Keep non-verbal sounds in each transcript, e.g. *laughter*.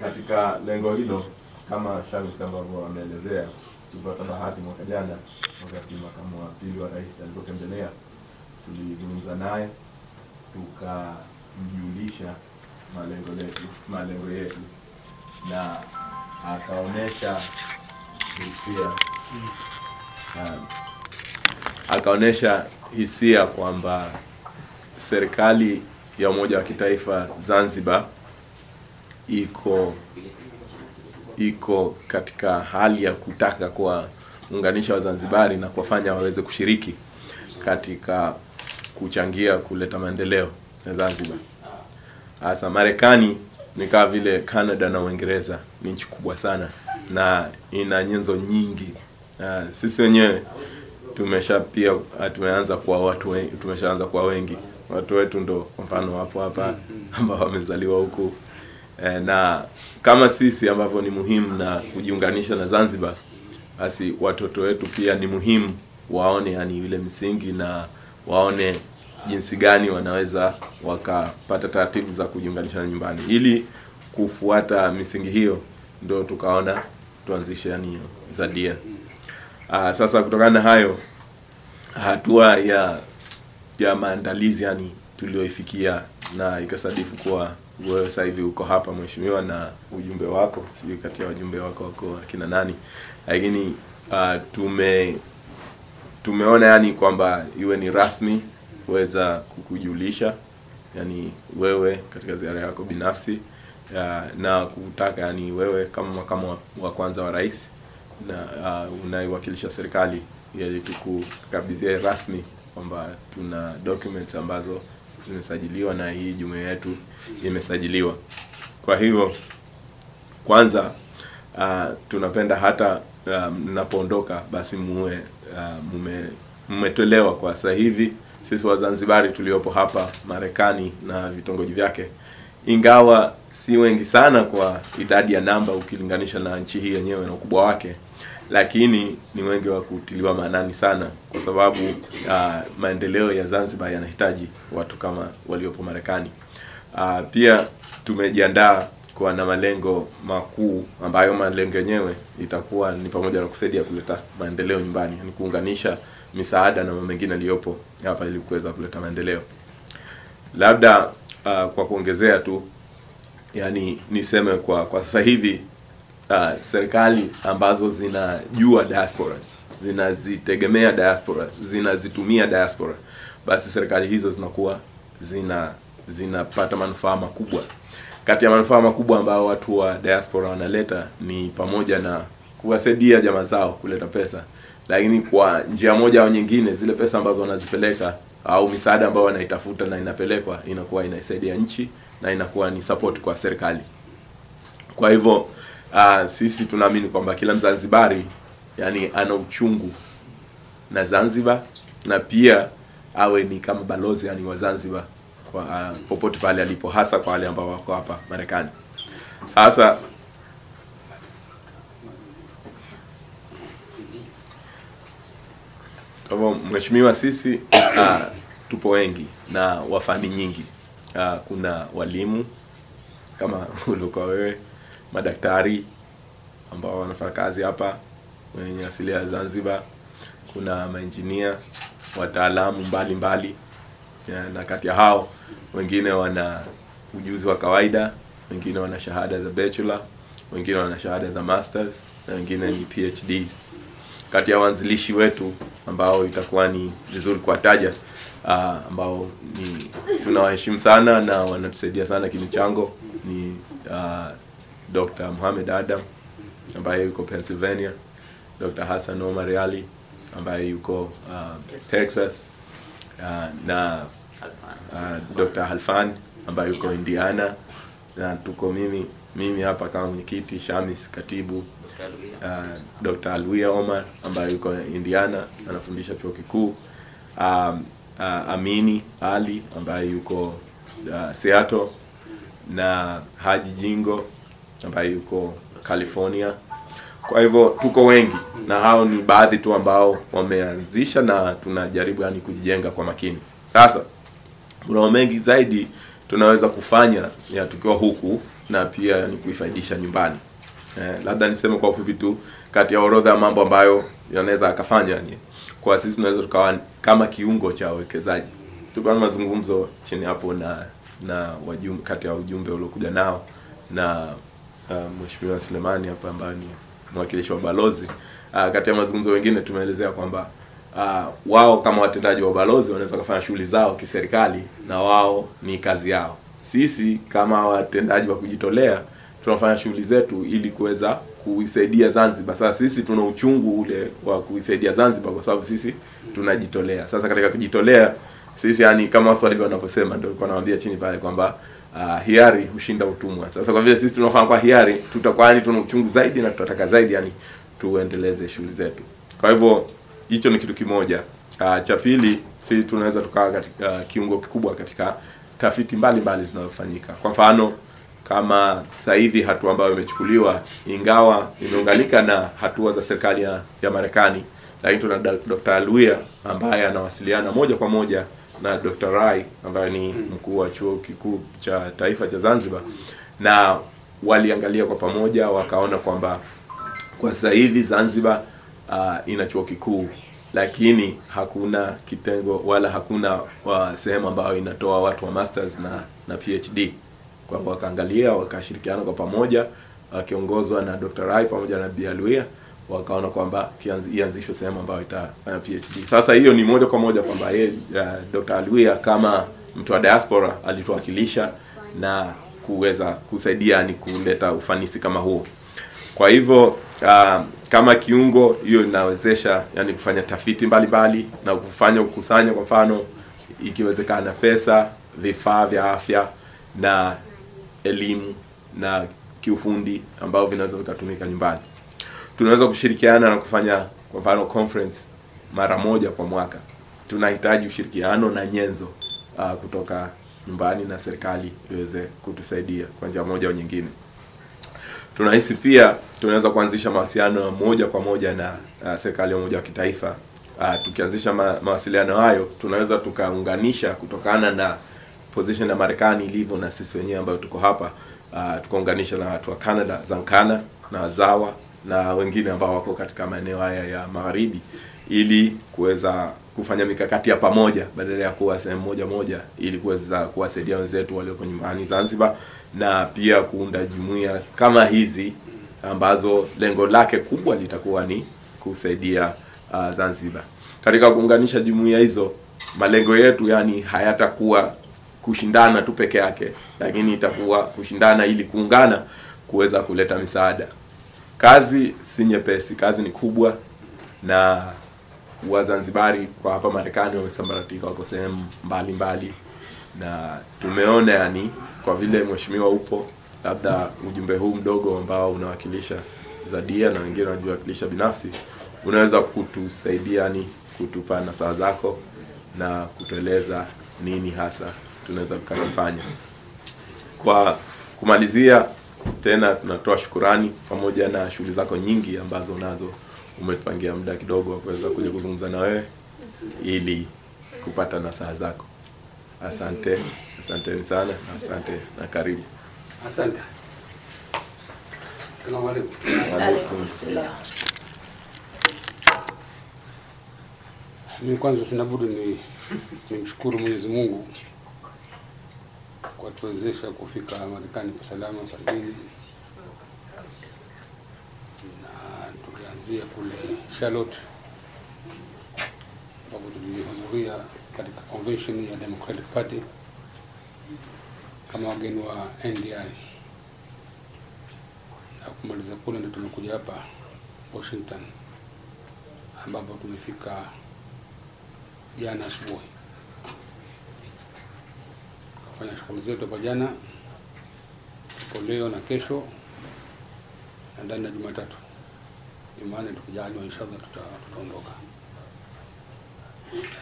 Katika lengo hilo kama Shamis ambavyo ameelezea, tupata bahati mwaka jana wakati makamu wa pili wa rais alipotembelea, tulizungumza naye tukamjulisha malengo letu malengo yetu na akaonyesha hisia. Um, akaonyesha hisia kwamba serikali ya umoja wa kitaifa Zanzibar iko iko katika hali ya kutaka kuwaunganisha Wazanzibari na kuwafanya waweze kushiriki katika kuchangia kuleta maendeleo ya Zanzibar. Hasa Marekani ni kama vile Canada na Uingereza, ni nchi kubwa sana na ina nyenzo nyingi. Sisi wenyewe tumesha pia tumeanza kuwa watu tumeshaanza kuwa wengi. Watu wetu ndo kwa mfano wapo hapa ambao wamezaliwa huku eh, na kama sisi ambavyo ni muhimu na kujiunganisha na Zanzibar, basi watoto wetu pia ni muhimu waone yani ile msingi na waone jinsi gani wanaweza wakapata taratibu za kujiunganisha na nyumbani. Ili kufuata misingi hiyo, ndo tukaona tuanzishe yani Zadia. Aa, sasa kutokana na hayo hatua ya ya maandalizi yani tulioifikia na ikasadifu kuwa wewe sasa hivi uko hapa mheshimiwa, na ujumbe wako, sijui kati ya wajumbe wako wako akina nani, lakini uh, tume tumeona yani kwamba iwe ni rasmi kuweza kukujulisha yani wewe katika ziara yako binafsi uh, na kutaka yani wewe kama makamu wa, wa kwanza wa rais na uh, unaiwakilisha serikali ili tukukabidhie rasmi kwamba tuna documents ambazo zimesajiliwa na hii jumuiya yetu imesajiliwa. Kwa hivyo kwanza uh, tunapenda hata mnapoondoka uh, basi muwe uh, mume mmetolewa kwa sasa hivi. Sisi Wazanzibari tuliopo hapa Marekani na vitongoji vyake, ingawa si wengi sana kwa idadi ya namba ukilinganisha na nchi hii yenyewe na ukubwa wake, lakini ni wengi wa kutiliwa maanani sana, kwa sababu uh, maendeleo ya Zanzibar yanahitaji watu kama waliopo Marekani. Uh, pia tumejiandaa kuwa na malengo makuu ambayo malengo yenyewe itakuwa ni pamoja na kusaidia kuleta maendeleo nyumbani, yani kuunganisha misaada na mambo mengine yaliyopo hapa ili kuweza kuleta maendeleo. Labda uh, kwa kuongezea tu, yani niseme kwa kwa sasa hivi uh, serikali ambazo zinajua diasporas, zinazitegemea diaspora, zinazitumia diaspora, basi serikali hizo zinakuwa zina zinapata manufaa makubwa. Kati ya manufaa makubwa ambayo watu wa diaspora wanaleta ni pamoja na kuwasaidia jamaa zao kuleta pesa, lakini kwa njia moja au nyingine, zile pesa ambazo wanazipeleka au misaada ambayo wanaitafuta na inapelekwa inakuwa inaisaidia nchi na inakuwa ni support kwa serikali. Kwa hivyo uh, sisi tunaamini kwamba kila Mzanzibari yani ana uchungu na Zanzibar na pia awe ni kama balozi yani wa Zanzibar kwa uh, popote pale alipo, hasa kwa wale ambao wako hapa Marekani. Hasa kwa hivyo, mheshimiwa, sisi uh, tupo wengi na wafani nyingi. Uh, kuna walimu kama *laughs* uliokuwa wewe, madaktari ambao wanafanya kazi hapa wenye asili ya Zanzibar, kuna mainjinia, wataalamu mbalimbali na kati ya hao wengine wana ujuzi wa kawaida, wengine wana shahada za bachelor, wengine wana shahada za masters na wengine ni PhDs. Kati ya waanzilishi wetu ambao itakuwa ni vizuri kuwataja, uh, ambao ni tunawaheshimu sana na wanatusaidia sana kimichango ni uh, Dr. Mohamed Adam ambaye yuko Pennsylvania, Dr. Hassan Omar Ali ambaye yuko uh, Texas uh, na uh, Dr. Halfan ambaye yuko Indiana na tuko mimi mimi hapa kama mwenyekiti Shamis katibu uh, Dr. Alwia Omar ambaye yuko Indiana anafundisha chuo kikuu um, uh, Amini Ali ambaye yuko uh, Seattle na Haji Jingo ambaye yuko California. Kwa hivyo tuko wengi na hao ni baadhi tu ambao wameanzisha na tunajaribu yani kujijenga kwa makini. Sasa kuna mengi zaidi tunaweza kufanya ya tukiwa huku na pia ni kuifaidisha nyumbani. Eh, labda niseme kwa ufupi tu kati ya orodha ya mambo ambayo yanaweza akafanya ni kwa sisi tunaweza tukawa kama kiungo cha wawekezaji. Tulikuwa na mazungumzo chini hapo na na wajumbe kati ya ujumbe uliokuja nao na uh, Mheshimiwa Selemani hapa ambaye ni mwakilishi wa balozi. Uh, kati ya mazungumzo mengine tumeelezea kwamba uh, wao kama watendaji wa balozi wanaweza kufanya shughuli zao kiserikali na wao ni kazi yao. Sisi kama watendaji wa kujitolea tunafanya shughuli zetu ili kuweza kuisaidia Zanzibar. Sasa sisi tuna uchungu ule wa kuisaidia Zanzibar kwa sababu sisi tunajitolea. Sasa katika kujitolea sisi yani kama Waswahili wanaposema, ndio nilikuwa nawaambia chini pale kwamba uh, hiari hushinda utumwa. Sasa kwa vile sisi tunafahamu kwa hiari, tutakuwa yani tuna uchungu zaidi na tutataka zaidi yani tuendeleze shughuli zetu. Kwa hivyo hicho ni kitu kimoja. Uh, cha pili sisi tunaweza tukawa katika uh, kiungo kikubwa katika tafiti mbalimbali zinazofanyika. Kwa mfano kama sasa hivi hatua ambayo imechukuliwa ingawa imeunganika na hatua za serikali ya, ya Marekani, lakini tuna Dr. Aluia ambaye anawasiliana moja kwa moja na Dr. Rai ambaye ni mkuu wa chuo kikuu cha taifa cha Zanzibar, na waliangalia kwa pamoja wakaona kwamba kwa sasa hivi Zanzibar uh, ina chuo kikuu lakini hakuna kitengo wala hakuna wa sehemu ambayo inatoa watu wa masters na na PhD. Kwa wakaangalia wakashirikiana kwa pamoja wakiongozwa na Dr. Rai pamoja na Bi Aluia wakaona kwamba ianzishwe sehemu ambayo itafanya PhD. Sasa hiyo ni moja kwa moja kwamba yeye uh, Dr. Alwia kama mtu wa diaspora alituwakilisha na kuweza kusaidia ni kuleta ufanisi kama huo. Kwa hivyo uh, kama kiungo hiyo inawezesha yani kufanya tafiti mbalimbali mbali, na kufanya kukusanya kwa mfano ikiwezekana pesa, vifaa vya afya na elimu na kiufundi ambao vinaweza vikatumika nyumbani. Tunaweza kushirikiana na kufanya kwa mfano conference mara moja kwa mwaka. Tunahitaji ushirikiano na nyenzo uh, kutoka nyumbani na serikali iweze kutusaidia kwa njia moja au nyingine. Tunahisi pia tunaweza kuanzisha mawasiliano moja kwa moja na uh, serikali ya umoja wa kitaifa. Uh, tukianzisha ma mawasiliano hayo tunaweza tukaunganisha kutokana na position ya Marekani ilivyo na sisi wenyewe ambayo tuko hapa uh, tukaunganisha na watu wa Canada, Zankana na Zawa na wengine ambao wako katika maeneo haya ya magharibi ili kuweza kufanya mikakati ya pamoja badala ya kuwa sehemu moja moja ili kuweza kuwasaidia wenzetu walioko nyumbani Zanzibar na pia kuunda jumuiya kama hizi ambazo lengo lake kubwa litakuwa ni kusaidia uh, Zanzibar. Katika kuunganisha jumuiya hizo, malengo yetu yani hayatakuwa kushindana tu peke yake, lakini itakuwa kushindana ili kuungana kuweza kuleta misaada. Kazi si nyepesi, kazi ni kubwa na Wazanzibari kwa hapa Marekani wamesambaratika, wako sehemu mbalimbali, na tumeona yani, kwa vile mheshimiwa upo, labda ujumbe huu mdogo ambao unawakilisha Zadia na wengine wanajiwakilisha binafsi, unaweza kutusaidia ni kutupa nasaha zako na kutueleza nini hasa tunaweza tukafanya. Kwa kumalizia, tena tunatoa shukurani pamoja na shughuli zako nyingi ambazo nazo umetupangia muda kidogo wa kuweza kuja kuzungumza na wewe ili kupata nasaha zako. Asante, asanteni sana asante na karibu. Asante. Asalamu alaykum. Alaykum salaam. Mimi kwanza sina budi ni nimshukuru Mwenyezi Mungu kwa tuwezesha kufika Marekani kwa salama salimini, na tulianzia kule Charlotte ambapo tulihudhuria katika convention ya Democratic Party kama wageni wa NDI na kumaliza kule ndio tumekuja hapa Washington ambapo tumefika jana asubuhi kufanya shughuli zetu hapa jana, tuko leo na kesho na ndani ya Jumatatu. Jumanne tukijaliwa, inshallah tuta, tutaondoka.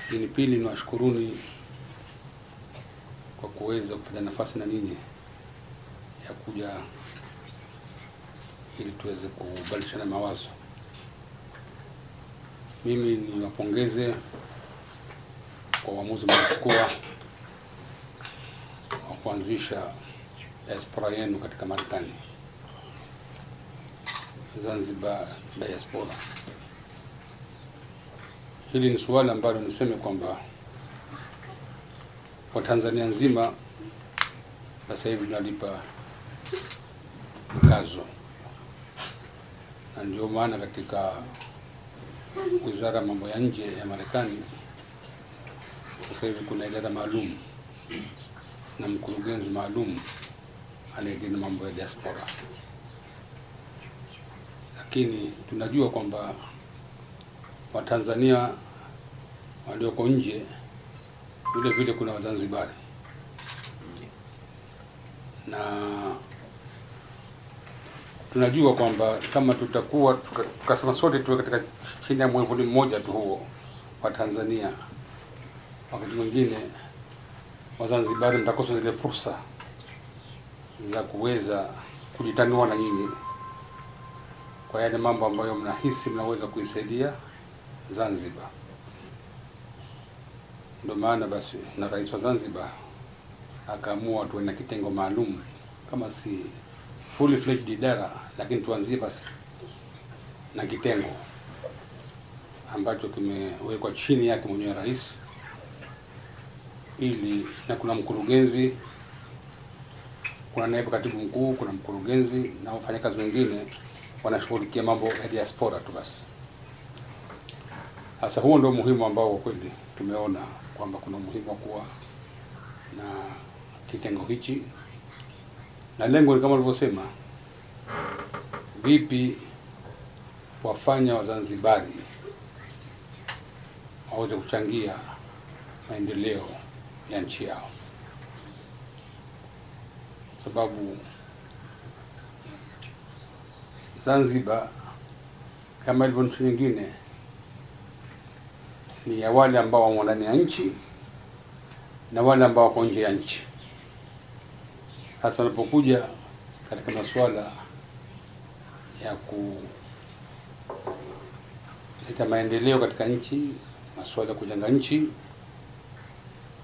Lakini pili, niwashukuruni kwa kuweza kupata nafasi na ninyi ya kuja ili tuweze kubadilishana mawazo. Mimi niwapongeze kwa uamuzi mliochukua wa kuanzisha diaspora yenu katika Marekani, Zanzibar diaspora. Hili ni suala ambalo niseme kwamba kwa Tanzania nzima sasa hivi tunalipa mkazo, na ndio maana katika wizara mambo ya nje ya Marekani sasa hivi kuna idara maalum na mkurugenzi maalum anayedini mambo ya diaspora, lakini tunajua kwamba Watanzania walioko nje vile vile kuna Wazanzibari. Na tunajua kwamba kama tutakuwa tukasema tuka- sote tuwe katika chini ya mwavuli mmoja tu huo wa Tanzania, wakati mwingine Wazanzibari mtakosa zile fursa za kuweza kujitanua na nyinyi. Kwa yale mambo ambayo mnahisi mnaweza kuisaidia Zanzibar. Ndio maana basi na rais wa Zanzibar akaamua tuwe na kitengo maalum, kama si fully fledged idara, lakini tuanzie basi na kitengo ambacho kimewekwa chini yake mwenyewe rais, ili na kuna mkurugenzi, kuna naibu katibu mkuu, kuna mkurugenzi na wafanyakazi wengine wanashughulikia mambo ya diaspora tu basi. Sasa huo ndio muhimu ambao kwa kweli tumeona kwamba kuna umuhimu wa kuwa na kitengo hichi, na lengo ni kama nilivyosema, vipi wafanya Wazanzibari waweze kuchangia maendeleo ya nchi yao, sababu Zanzibar kama ilivyo nchi nyingine ni ya wale ambao wamo ndani ya nchi na wale ambao wako nje ya nchi. Hasa wanapokuja katika masuala ya kuleta maendeleo katika nchi, masuala ya kujenga nchi,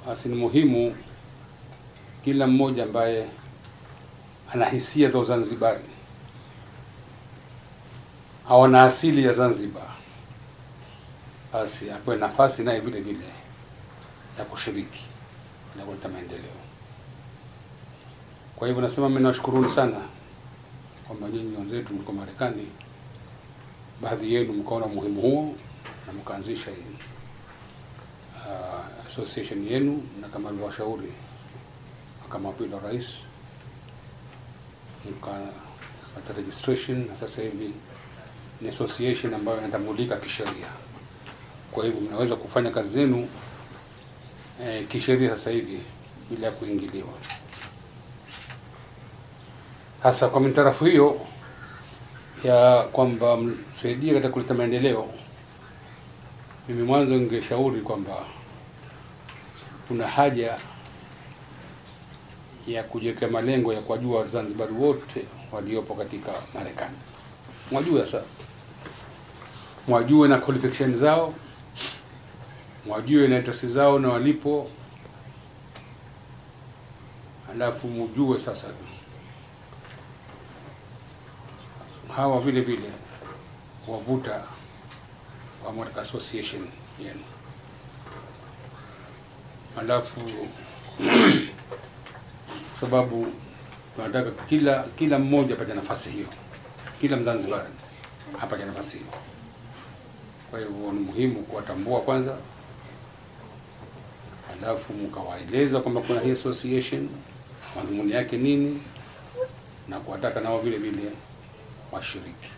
basi ni muhimu kila mmoja ambaye ana hisia za Uzanzibari au ana asili ya Zanzibar basi apewe nafasi naye vile vile ya kushiriki na kuleta maendeleo. Kwa hivyo nasema mimi nawashukuruni sana kwamba nyinyi wenzetu mko Marekani, baadhi yenu mkaona umuhimu huo na mkaanzisha hii uh, association yenu, na kama alivyowashauri kama pili wa rais mkapata registration, na sasa hivi ni association ambayo inatambulika kisheria. Kwa hivyo mnaweza kufanya kazi zenu eh, kisheria sasa hivi bila ya kuingiliwa. Hasa kwa mitarafu hiyo ya kwamba msaidie katika kuleta maendeleo, mimi mwanzo ningeshauri kwamba kuna haja ya kujiwekea malengo ya kuwajua Wazanzibari wote waliopo katika Marekani. Mwajue sasa, mwajue na qualification zao, mwajue na interest zao na walipo, alafu mujue sasa hawa vile vile wavuta wamo katika association yenu, alafu *clears throat* sababu nataka kila kila mmoja apate nafasi hiyo, kila Mzanzibari apate nafasi hiyo. Kwa hivyo ni muhimu kuwatambua kwanza, alafu mkawaeleza kwamba kuna hii association, madhumuni yake nini, na kuwataka nao vile vile washiriki,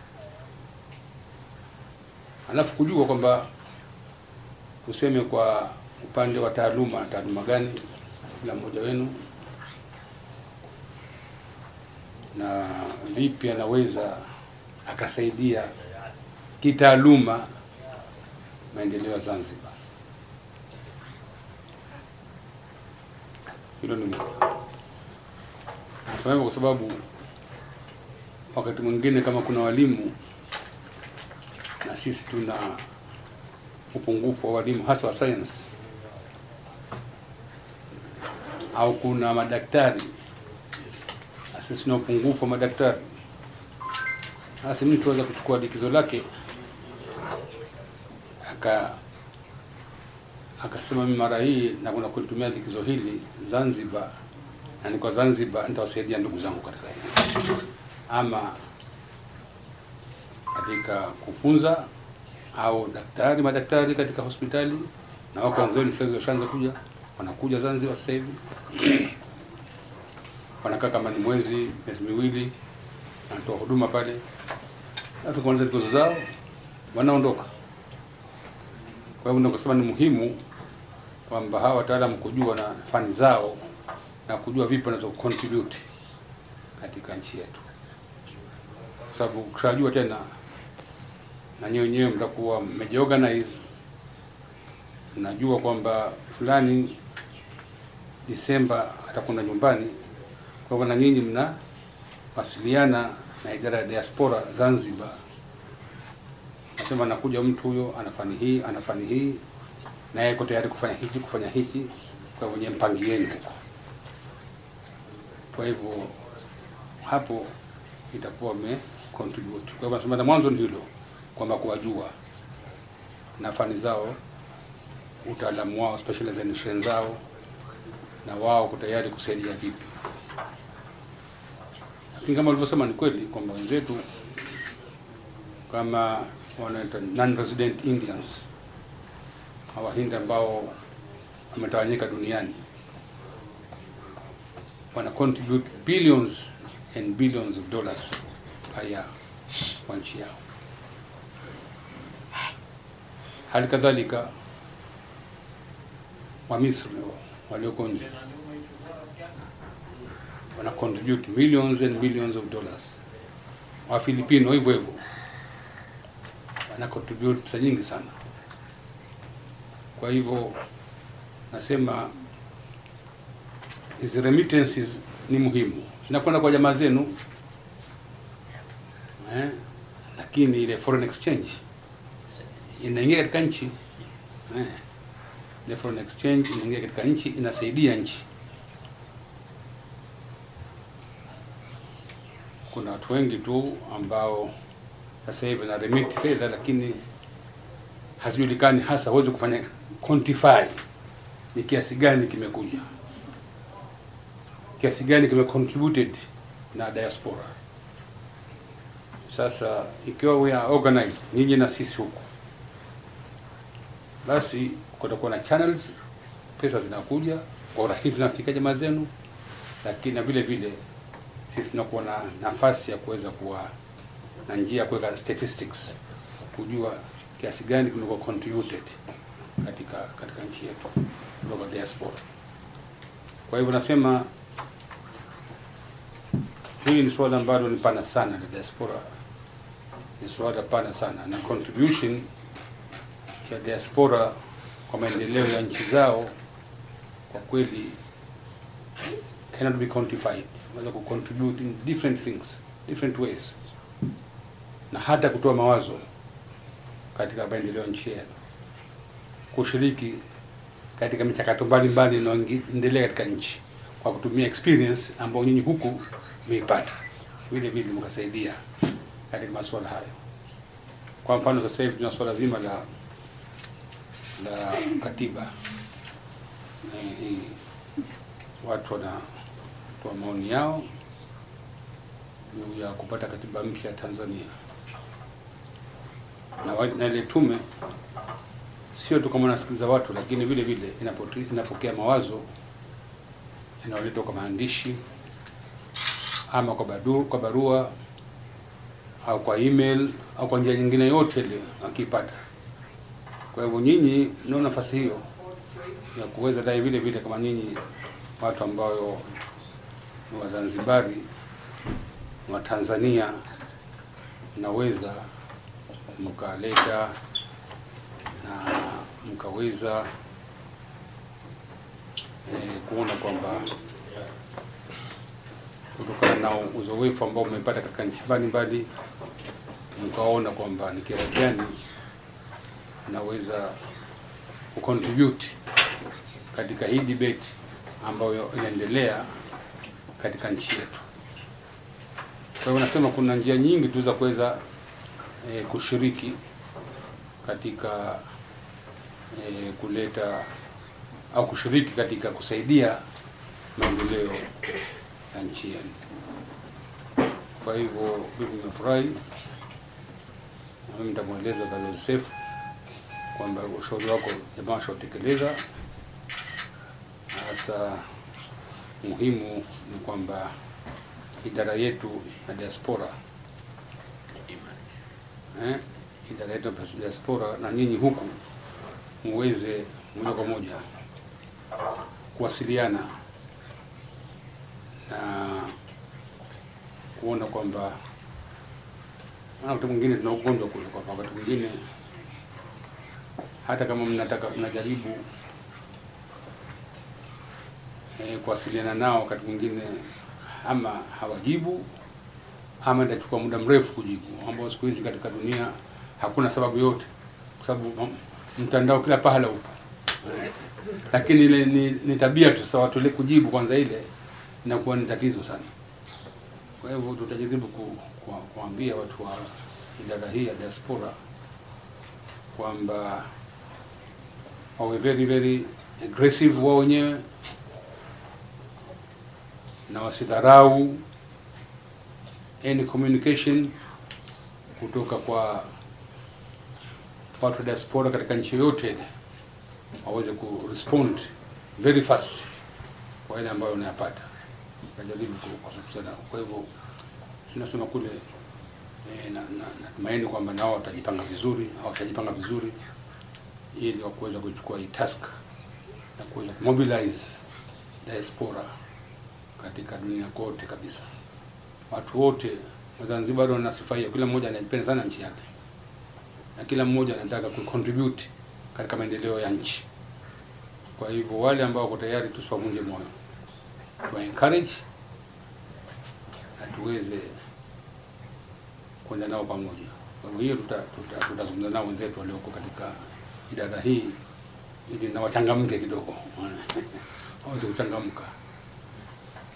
alafu kujua kwamba tuseme kwa upande wa taaluma, taaluma gani kila mmoja wenu na vipi anaweza akasaidia kitaaluma maendeleo ya Zanzibar. Hilo ni. Nasema hivyo kwa sababu wakati mwingine kama kuna walimu na sisi tuna upungufu wa walimu hasa wa science. Au kuna madaktari. Na sisi tuna upungufu wa madaktari, basi mtu aweza kuchukua likizo lake aka akasema mimi mara hii nakwenda kulitumia likizo hili Zanzibar, na niko Zanzibar nitawasaidia ndugu zangu katika hili, ama katika kufunza au daktari madaktari katika hospitali na wako sasa washaanza kuja, wanakuja Zanzibar sasa hivi. *clears throat* Wanakaa kama ni mwezi miezi miwili, wanatoa huduma pale, alafu likizo zao wanaondoka. Kwa ndio kusema ni muhimu kwamba hawa wataalamu kujua na fani zao na kujua vipi wanaweza kucontribute katika nchi yetu, kwa sababu ukishajua tena na nyewe wenyewe mtakuwa mmejiorganize, mnajua kwamba fulani Disemba atakwenda nyumbani. Kwa hivyo na nyinyi mnawasiliana na idara ya diaspora Zanzibar, nasema anakuja mtu huyo anafani hii anafani hii, na yeye tayari kufanya hiki kufanya hiki. kwa hivyo nyie mpangieni huko. Kwa hivyo hapo itakuwa me contribute. Kwa hivyo nasema na mwanzo ni hilo kwamba kuwajua na fani zao, utaalamu wao, specialization zao, na wao wako tayari kusaidia vipi. Lakini kama ulivyosema, ni kweli kwamba wenzetu kama wanaita non-resident Indians, Wahindi ambao wametawanyika duniani wana contribute billions and billions of dollars per year kwa nchi yao. Hali kadhalika Wamisri walioko nje wana contribute millions and millions of dollars. Wafilipino hivyo hivyo wana contribute pesa nyingi sana. Kwa hivyo nasema hizi remittances ni muhimu, zinakwenda kwa jamaa zenu eh, lakini ile foreign exchange inaingia katika nchi eh, foreign exchange inaingia katika nchi, inasaidia nchi. Kuna watu wengi tu ambao sasa hivi na remit fedha, lakini hazijulikani hasa, huwezi kufanya quantify ni kiasi gani kimekuja, kiasi gani kime contributed na diaspora. Sasa ikiwa we are organized, nyinyi na sisi huko, basi kutakuwa na channels, pesa zinakuja kwa urahisi, zinafika jamaa zenu, lakini na vile vile sisi tunakuwa na nafasi ya kuweza kuwa na njia ya kuweka statistics kujua kiasi gani kimekuwa contributed katika katika nchi yetu kutoka diaspora. Kwa hivyo nasema hili ni suala ambalo ni pana sana, la diaspora ni suala pana sana, na contribution ya diaspora kwa maendeleo ya nchi zao kwa kweli cannot be quantified. Unaweza ku contribute in different things, different ways, na hata kutoa mawazo katika maendeleo ya nchi yenu, kushiriki katika michakato mbalimbali inayoendelea katika nchi kwa kutumia experience ambayo nyinyi huku mmeipata, vile vile mkasaidia katika masuala hayo. Kwa mfano sasa hivi tuna swala zima la la katiba hii hii watu wanatoa maoni yao juu ya kupata katiba mpya Tanzania na, na ile tume sio tu kama nasikiliza watu, lakini vile vile inapokea mawazo yanayoletwa kwa maandishi ama kwa badu, kwa barua au kwa email au kwa njia nyingine yote ile akipata. Kwa hivyo nyinyi mnao nafasi hiyo ya kuweza dai vile vile kama nyinyi watu ambayo ni Wazanzibari wa Tanzania mnaweza mkaleta na mkaweza e, kuona kwamba kutokana na uzoefu ambao mmepata katika nchi mbalimbali, mkaona kwamba ni kiasi gani naweza kucontribute katika hii debate ambayo inaendelea katika nchi yetu. Kwa hiyo nasema kuna njia nyingi tu za kuweza e, kushiriki katika e, kuleta au kushiriki katika kusaidia maendeleo ya nchi yenu. Kwa hivyo mimi nimefurahi na mimi nitamweleza Balozi Seif kwamba ushauri wako jamaa washautekeleza. Sasa muhimu ni kwamba idara yetu ya diaspora eh, idara yetu ya diaspora na nyinyi huku muweze moja kwa moja kuwasiliana na kuona kwamba wakati mwingine tuna ugonjwa kule, kwa wakati mwingine hata kama mnataka mnajaribu eh, kuwasiliana nao, wakati mwingine ama hawajibu ama itachukua muda mrefu kujibu, ambao siku hizi katika dunia hakuna sababu yote, kwa sababu mtandao kila pahala upo lakini ile ni, ni tabia tu sawa, tule kujibu kwanza, ile inakuwa ni tatizo sana. Kwa hivyo tutajaribu ku, ku, kuambia watu wa idara hii ya diaspora kwamba wawe very very aggressive wao wenyewe na wasidharau any communication kutoka kwa watu wa diaspora katika nchi yoyote waweze ku respond very fast kwa yale ambayo unayapata, najaribu kuzungumza. Kwa hivyo sinasema kule e, na, na, natumaini kwamba nao watajipanga vizuri au watajipanga vizuri ili wakuweza kuchukua hii task na kuweza kumobilize diaspora katika dunia kote kabisa. Watu wote Wazanzibari wana sifa hiyo, kila mmoja anaipenda sana nchi yake na kila mmoja anataka kucontribute katika maendeleo ya nchi. Kwa hivyo wale ambao wako tayari, tusiwavunje moyo, tuwa encourage na tuweze kwenda nao pamoja. Kwa hiyo tutazungumza tuta, tuta nao wenzetu walioko katika idara hii ili na wachangamke kidogo waweze kuchangamka.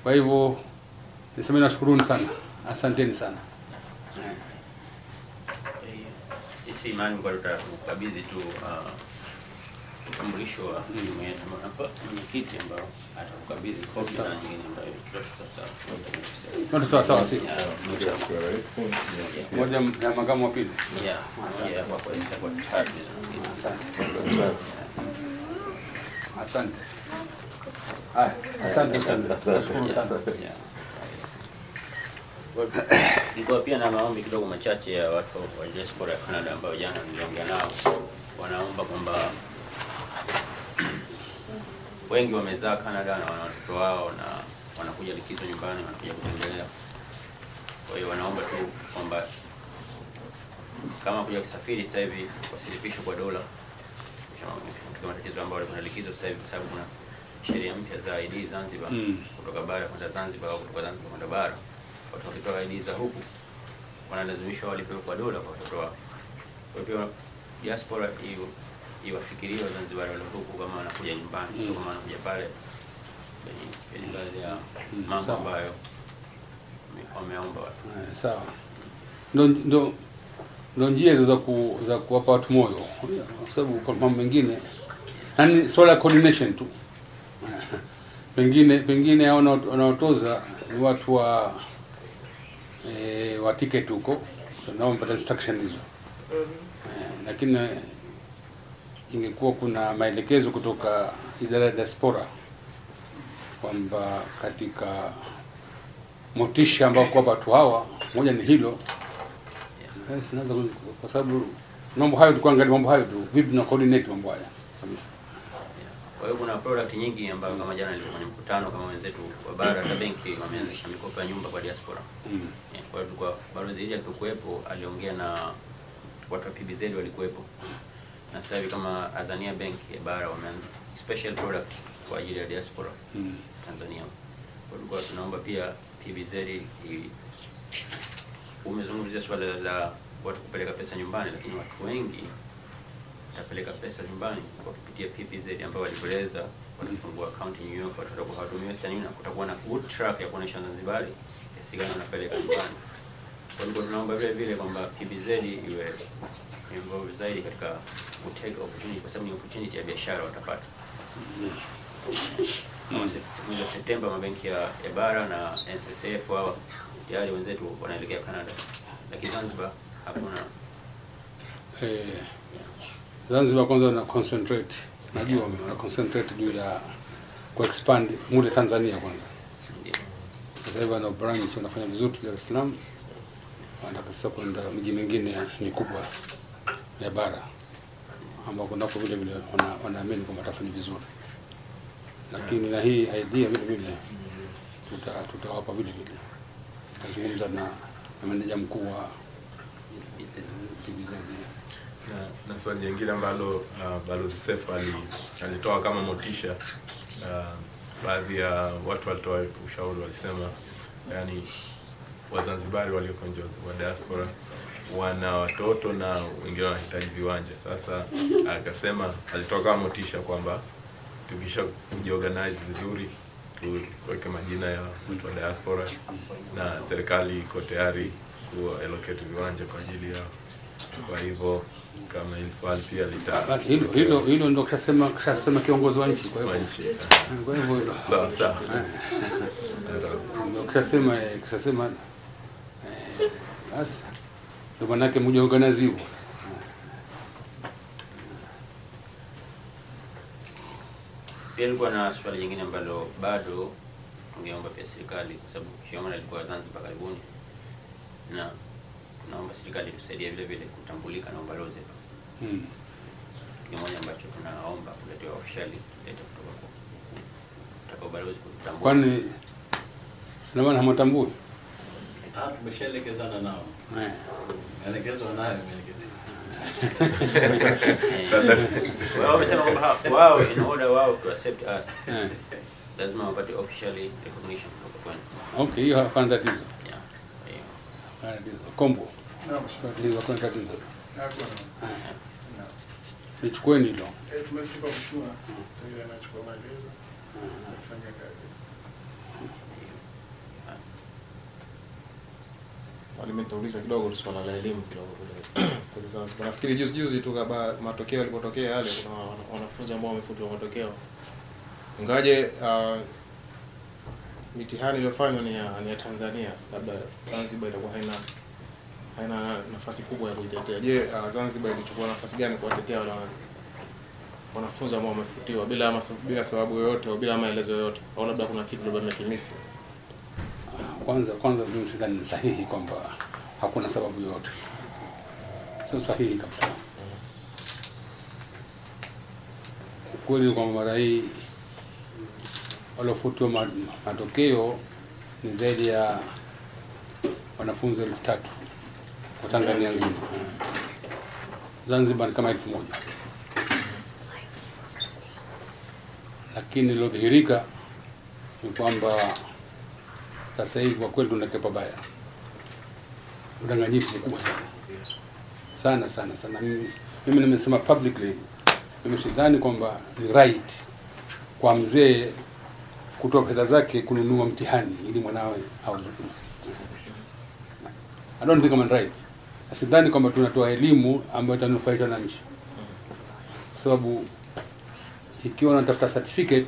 Kwa hivyo niseme nashukuruni sana, asanteni sana. Sisi imani kwa tutakabidhi tu utambulisho wa mwenyekiti ambao atakukabidhi kopi na nyingine ambayo Ndio sawa sawa, si. Moja ya makamu wa pili. Asante. Pia na maombi kidogo machache ya watu wa diaspora ya Canada ambayo jana niliongea nao, wanaomba kwamba wengi wamezaa Canada na wana watoto wao na wanakuja likizo nyumbani, wanakuja kutembelea. Kwa hiyo wanaomba tu kwamba kama kuja kusafiri sasa hivi wasilipishwe kwa dola, kama matatizo ambayo walikuwa na likizo sasa hivi, kwa sababu kuna sheria mpya za ID Zanzibar, Mm. kutoka bara kwenda Zanzibar au kutoka Zanzibar kwenda bara. Watu wakitoa ID za huku wanalazimishwa walipe kwa dola kwa watoto wao. Kwa hiyo diaspora hiyo iwafikirie Wazanzibari wale huku kama wanakuja nyumbani, Mm. kama wanakuja pale kwenye kwenye baadhi ya Mm, mambo sawa. ambayo wameomba watu. Eh, Sawa. Ndo ndo ndo njia hizo za ku, za kuwapa watu moyo, kwa sababu kwa mambo mengine yani swala ya coordination tu *laughs* pengine pengine hao wanaotoza ni watu wa e, wa ticket huko so, nao wamepata instruction hizo e, lakini ingekuwa kuna maelekezo kutoka idara ya diaspora kwamba katika motisha ambao kwa watu hawa, moja ni hilo yes, kwa sababu mambo hayo tulikuwa angalia mambo hayo tu, vipi na coordinate mambo haya kabisa. Kwa hiyo kuna product nyingi ambayo kama jana nilikuwa kwenye mkutano kama wenzetu wa bara hata benki wameanzisha mikopo ya nyumba kwa diaspora. Mm. Yeah, Kwa hiyo tulikuwa balozi ile alikuwepo, aliongea na watu wa PBZ walikuwepo, na sasa hivi kama Azania Bank ya bara wameanza special product kwa ajili ya diaspora Mm. Tanzania. Kwa hiyo tunaomba pia PBZ i- umezungumzia swala la watu kupeleka pesa nyumbani, lakini watu wengi watapeleka pesa nyumbani wakipitia PPZ ambao walieleza watafungua account New York, watakuwa hawatumii Western Union, kutakuwa na good track ya kuonesha Zanzibari kiasi gani wanapeleka nyumbani. Kwa hivyo tunaomba vile vile kwamba PPZ iwe involved zaidi katika kutake opportunity, kwa sababu ni opportunity ya biashara watapata. siku za mwezi wa Septemba mabenki ya, ya bara na NSSF hawa tayari wenzetu wanaelekea Canada, lakini Zanzibar hakuna. Eh, Zanzibar kwanza na concentrate, najua wana concentrate juu ya ku expand mule Tanzania kwanza. Ndio. Sasa hivi ana branch wanafanya vizuri Dar es Salaam, wanataka sasa kwenda miji mingine mikubwa ya bara ambako nako vile vile wanaamini kwamba watafanya vizuri, lakini na hii idea vile vile tutawapa vile vile, tazungumza na meneja mkuu wa na, na swali jingine ambalo uh, balozi ali, alitoa kama motisha uh, baadhi ya watu walitoa ushauri walisema, yani Wazanzibari walioko nje wa diaspora wana watoto na wengine wanahitaji viwanja. Sasa akasema, alitoa kama motisha kwamba tukisha kujiorganize vizuri tuweke majina ya watu wa diaspora na serikali iko tayari kuallocate viwanja kwa ajili yao. Kwa hivyo kama hili swali pia lita hilo hilo hilo ndo kishasema kishasema kiongozi wa nchi, kwa hivyo kwa hivyo hilo Sawa sawa. ndio kishasema eh, kishasema eh, basi ndo manake mje organize hivyo. Pia nilikuwa na swali jingine ambalo bado tungeomba pia serikali, kwa sababu Fiona alikuwa Zanzibar karibuni, na tunaomba serikali tusaidia vile vile kutambulika na ubalozi hmm. Mm. Kimoja ambacho tunaomba kuletewa officially leta kutoka kwa kutoka ubalozi kutambua. Kwani sina maana hamtambui? Ah, tumeshaelekezana nao. Elekezwa nayo mwenyekiti. Wao wamesema kwamba ha- wao in order wao to accept us lazima wapate officially recognition kutoka kwenu. Okay, hiyo hapana tatizo. Yeah. Hapana tatizo. Kombo. Naam. Hiyo hapana tatizo. Hakuna. Hilo. Eh, tumechukua mshua. tayari anachukua maelezo na kazi. Mwalimu, nitauliza kidogo swala la elimu kidogo *clears throat* kule Zanzibar. Nafikiri juzi juzi tu kama matokeo yalipotokea yale, kuna wanafunzi ambao wamefutwa matokeo, ingaje uh, mitihani iliyofanywa ni ya, ni ya Tanzania, labda Zanzibar itakuwa haina haina nafasi kubwa ya kujitetea. Je, uh, Zanzibar ilichukua nafasi gani kuwatetea wale wanafunzi ambao wamefutiwa bila bila sababu yoyote au bila maelezo yoyote, au labda kuna kitu labda mmekimisi? Kwanza kwanza mimi sidhani ni sahihi kwamba hakuna sababu yoyote. Sio sahihi kabisa. Ukweli ni kwamba mara hii waliofutiwa matokeo ni zaidi ya wanafunzi elfu tatu kwa Tanzania nzima. Zanzibar ni kama elfu moja lakini lilodhihirika ni kwamba sasa hivi kwa kweli tunaelekea pabaya. Udanganyifu mkubwa sana sana sana sana. Mimi, nimesema publicly, mimi sidhani kwamba ni right kwa mzee kutoa fedha zake kununua mtihani ili mwanawe au I don't think I'm right. Sidhani kwamba tunatoa elimu ambayo itanufaisha na nchi, sababu ikiwa unatafuta certificate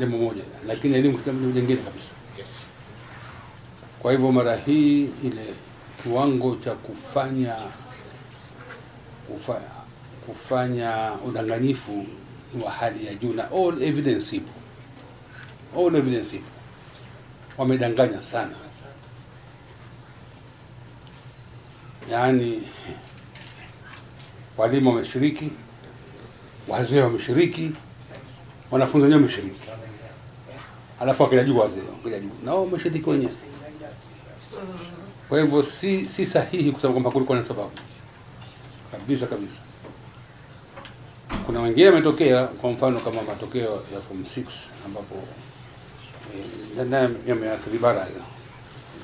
jambo moja, lakini elimu jambo jingine kabisa. Yes. Kwa hivyo mara hii ile kiwango cha kufanya kufa, kufanya udanganyifu wa hali ya juu, na all evidence ipo, all evidence ipo, wamedanganya sana. Yaani walimu wameshiriki, wazee wameshiriki, wanafunzi wenyewe wameshiriki, alafu wakija juu wazee wakija juu nao wameshiriki wenyewe. Kwa hivyo si si sahihi kusema kwamba kulikuwa na sababu kabisa kabisa. Kuna wengine wametokea, kwa mfano kama matokeo ya form 6 ambapo eh, nayo yameathiri bara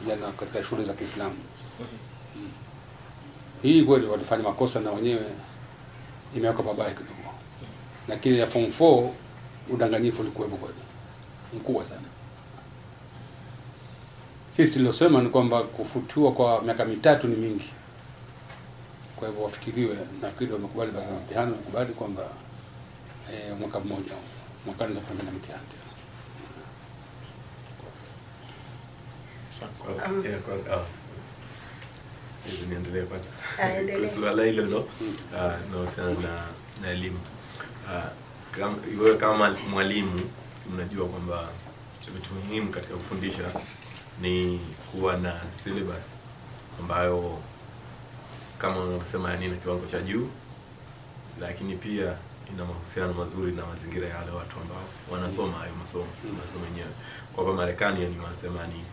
vijana katika shule za Kiislamu. Hii kweli walifanya makosa na wenyewe imewekwa pabaya kidogo, lakini ya form 4 udanganyifu ulikuwepo kweli mkubwa sana. Sisi tuliosema ni kwamba kufutiwa kwa miaka mitatu ni mingi, kwa hivyo wafikiriwe. Nafikiri wamekubali basi na mtihani, wamekubali kwamba e, mwaka mmoja mwakani kufanya na mtihani tena. Okay, kwa- ah. Suala hilo hilo ah, linahusiana na na elimu. Ah, kama- Wewe kama mwalimu unajua kwamba vitu muhimu katika kufundisha ni kuwa na syllabus ambayo kama unavyosema yani na kiwango cha juu, lakini pia ina mahusiano mazuri na mazingira ya wale watu ambao wanasoma hayo masomo masomo yenyewe. Kwa hapa Marekani yani wanasema ni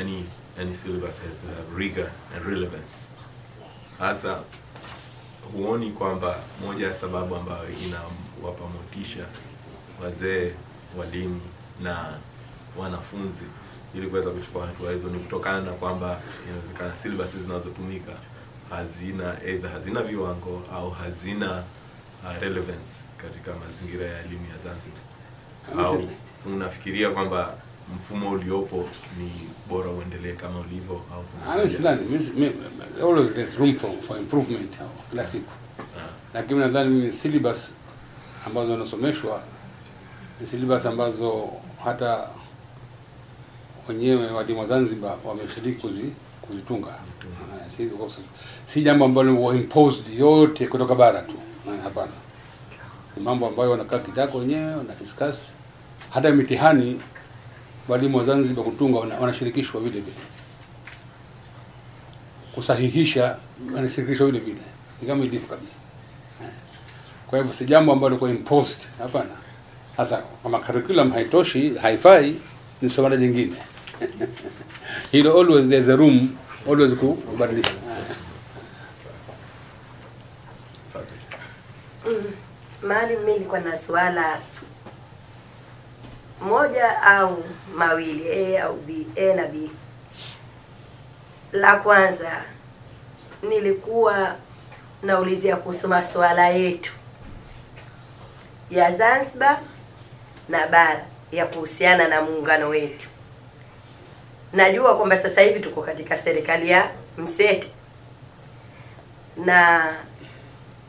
any any syllabus has to have rigor and relevance. Hasa huoni kwamba moja ya sababu ambayo inawapa motisha wazee, walimu na wanafunzi ili kuweza kuchukua hatua hizo ni kutokana na kwamba inawezekana syllabus zinazotumika hazina either hazina viwango au hazina uh, relevance katika mazingira ya elimu ya Zanzibar. Au unafikiria kwamba mfumo uliopo ni bora uendelee kama ulivyo au Ah, always there's room for, for improvement kila siku, Ah, lakini nadhani ni syllabus ambazo wanasomeshwa ni syllabus ambazo hata wenyewe walimu wa Zanzibar wameshiriki kuzi, kuzitunga. Si, jambo ambalo imposed yote kutoka bara tu, hapana. Ni mambo ambayo wanakaa kitako wenyewe wana discuss. Hata mitihani walimu wa Zanzibar kutunga wanashirikishwa vile vile kusahihisha wanashirikishwa vile vile, ni kama ilivyo kabisa. Kwa hivyo si jambo ambalo kwa imposed, hapana. Sasa kama curriculum haitoshi, haifai, ni swala jingine *laughs* hilo. Always there's a room always kubadilisha. Fadhili. Maalim, mimi nilikuwa na swala moja au mawili, A au B, A na B. La kwanza nilikuwa naulizia kuhusu masuala yetu ya Zanzibar na bara ya kuhusiana na muungano wetu. Najua kwamba sasa hivi tuko katika serikali ya mseto na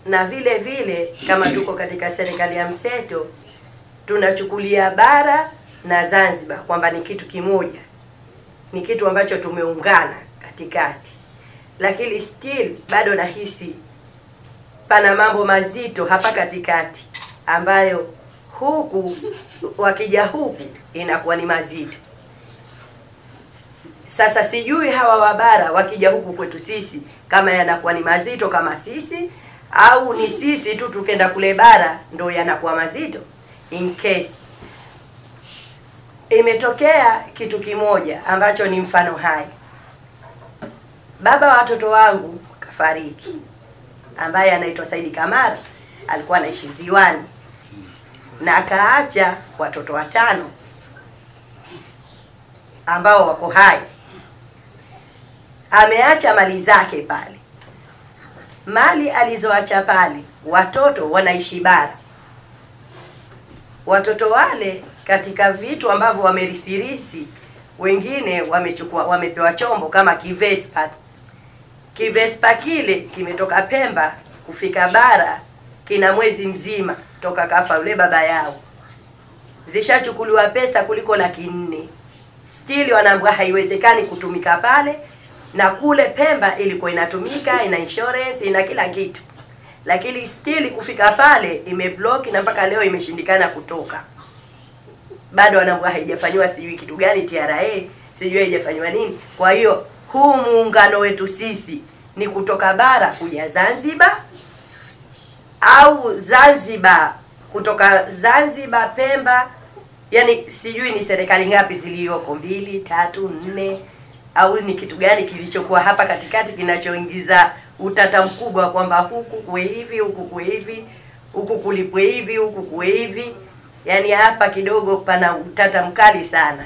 na vile vile kama tuko katika serikali ya mseto tunachukulia bara na Zanzibar kwamba ni kitu kimoja, ni kitu ambacho tumeungana katikati, lakini still bado nahisi pana mambo mazito hapa katikati ambayo huku wakija huku inakuwa ni mazito. Sasa sijui hawa wabara wakija huku kwetu sisi kama yanakuwa ni mazito kama sisi au ni sisi tu tukenda kule bara ndo yanakuwa mazito. In case imetokea kitu kimoja ambacho ni mfano hai, baba wa watoto wangu kafariki, ambaye anaitwa Saidi Kamara, alikuwa anaishi Ziwani na akaacha watoto watano ambao wako hai. Ameacha mali zake pale, mali alizoacha pale, watoto wanaishi bara. Watoto wale katika vitu ambavyo wamerisirisi, wengine wamechukua, wamepewa chombo kama kivespa. Kivespa kile kimetoka Pemba kufika bara, kina mwezi mzima toka kafa yule baba yao, zishachukuliwa pesa kuliko laki nne stili wanaambiwa haiwezekani kutumika pale, na kule Pemba ilikuwa inatumika, ina insurance, ina kila kitu, lakini still kufika pale imeblock na mpaka leo imeshindikana kutoka. Bado wanaambiwa haijafanywa sijui kitu gani TRA, sijui haijafanywa nini. Kwa hiyo huu muungano wetu sisi ni kutoka bara kuja Zanzibar au Zanzibar kutoka Zanzibar Pemba yani sijui ni serikali ngapi ziliyoko, mbili, tatu, nne, au ni kitu gani kilichokuwa hapa katikati kinachoingiza utata mkubwa kwamba huku kuwe hivi, huku kuwe hivi, huku kulipwe hivi, huku kuwe hivi. Yani hapa kidogo pana utata mkali sana.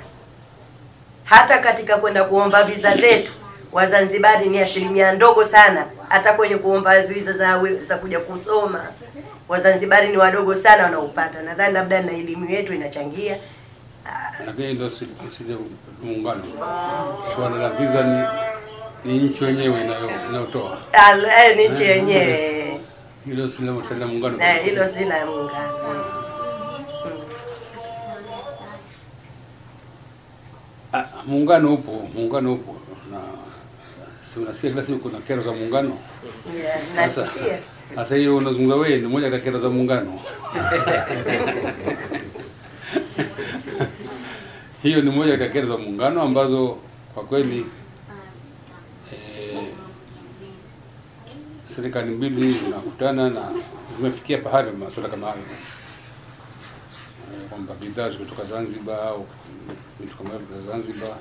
Hata katika kwenda kuomba viza zetu Wazanzibari ni asilimia ndogo sana, hata kwenye kuomba visa za, za kuja kusoma Wazanzibari ni wadogo sana wanaopata. Nadhani labda na elimu yetu inachangia. Lakini ndo si si muungano. Suala la visa ni ni nchi wenyewe inayo- inayotoa eh, ni nchi yenyewe *laughs* hilo, si la muungano Eh, hilo si la muungano. Ah, muungano upo, muungano upo na si unasikia kila siku kuna kero za muungano. Sasa hiyo unazungumza wewe ni moja kati ya kero za muungano. *laughs* hiyo ni moja kati ya kero za muungano ambazo kwa kweli eh, serikali mbili zinakutana na zimefikia pahali masuala kama hayo. Eh, kwamba bidhaa zikutoka Zanzibar au vitu kama hivyo vya Zanzibar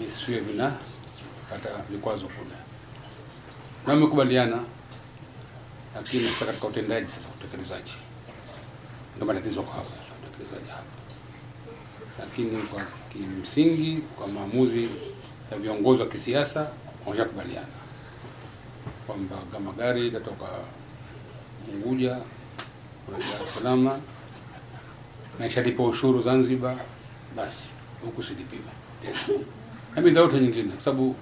visiwe vinapata vikwazo kule, na wamekubaliana, lakini sasa katika utendaji, sasa utekelezaji. Ndio matatizo kwa hapa sasa, utekelezaji hapa. Lakini kwa kimsingi, kwa maamuzi ya viongozi wa kisiasa wameshakubaliana kwamba kama gari itatoka Unguja Dar es Salaam na ishalipa ushuru Zanzibar, basi huku silipiwa na bidhaa yote nyingine, kwa sababu